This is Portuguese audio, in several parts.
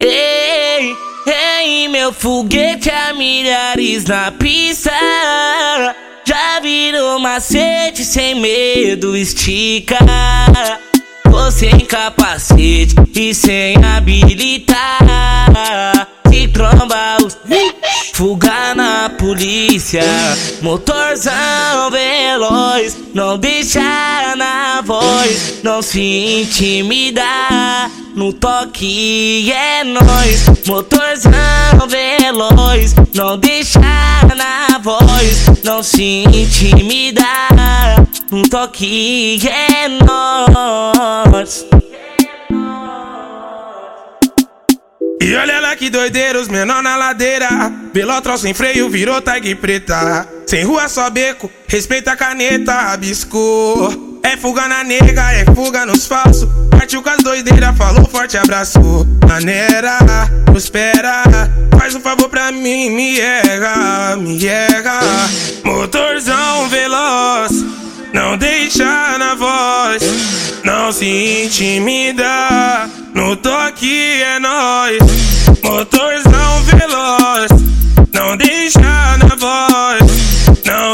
Ei, ei, meu foguete a milhares na pista. Já virou macete sem medo, estica. Tô sem é capacete e sem habilitar. Se tromba os fugados polícia. Motorzão veloz, não deixa na voz, não se intimidar. No toque é nós, motorzão veloz, não deixa na voz, não se intimidar. No toque é nós. E olha lá que doideira, os menor na ladeira. Pelotrol sem freio virou tag preta. Sem rua só beco, respeita a caneta, rabiscou. É fuga na nega, é fuga nos falsos. Partiu com as doideiras, falou forte abraço. Maneira, espera, faz um favor pra mim, me erra, me erra. Motorzão veloz, não deixa na voz, não se intimida. No toque é nós,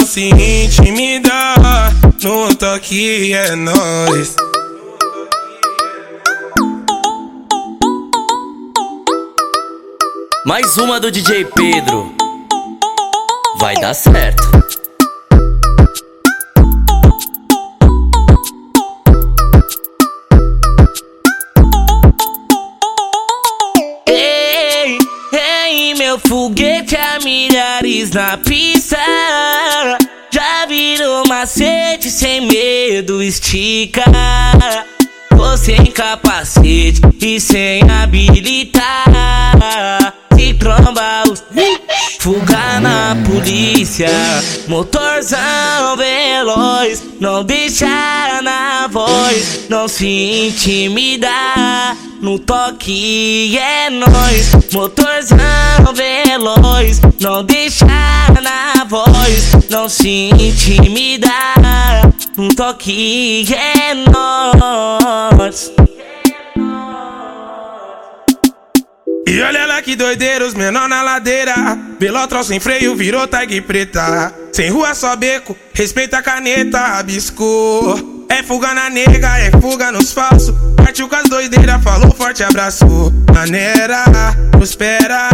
se intimida. No toque é nós. Mais uma do DJ Pedro. Vai dar certo. Ei, ei, meu foguete a milhares na pista. Macete sem medo, estica. Tô sem capacete e sem habilitar. Se tromba os fuga na polícia. Motorzão veloz, não deixa na voz, não se intimidar. No toque é nós, motorzão veloz, não deixa na voz, não se intimidar. No toque é nós. E olha lá que doideira, os menor na ladeira. Pelotrol sem freio virou tag preta. Sem rua só beco, respeita a caneta, rabiscou. É fuga na nega, é fuga nos falsos. Partiu com as doideiras, falou forte abraço. Maneira, espera,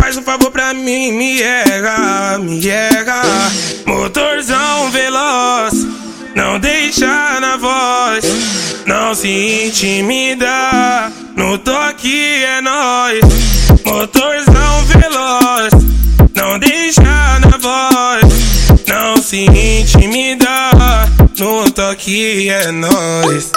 faz um favor pra mim, me erra, me erra. Motorzão veloz, não deixa na voz, não se intimida. No toque é nós, motorzão veloz, não deixa na voz, não se intimida. No toque é nós.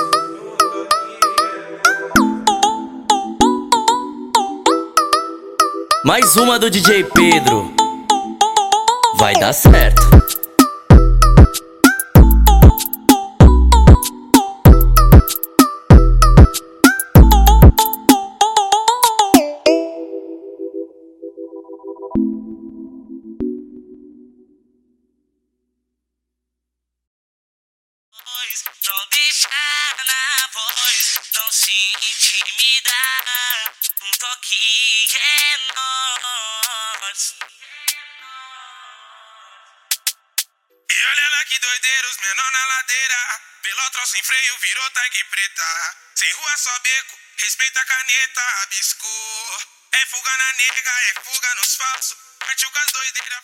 Mais uma do DJ Pedro. Vai dar certo. Não deixa na voz, não se intimidar. Um toque é nós. E olha lá que doideira, os menor na ladeira. Pelotrol sem freio virou tag preta. Sem rua só beco, respeita a caneta, rabiscou. É fuga na nega, é fuga nos falsos. Partiu com as doideiras.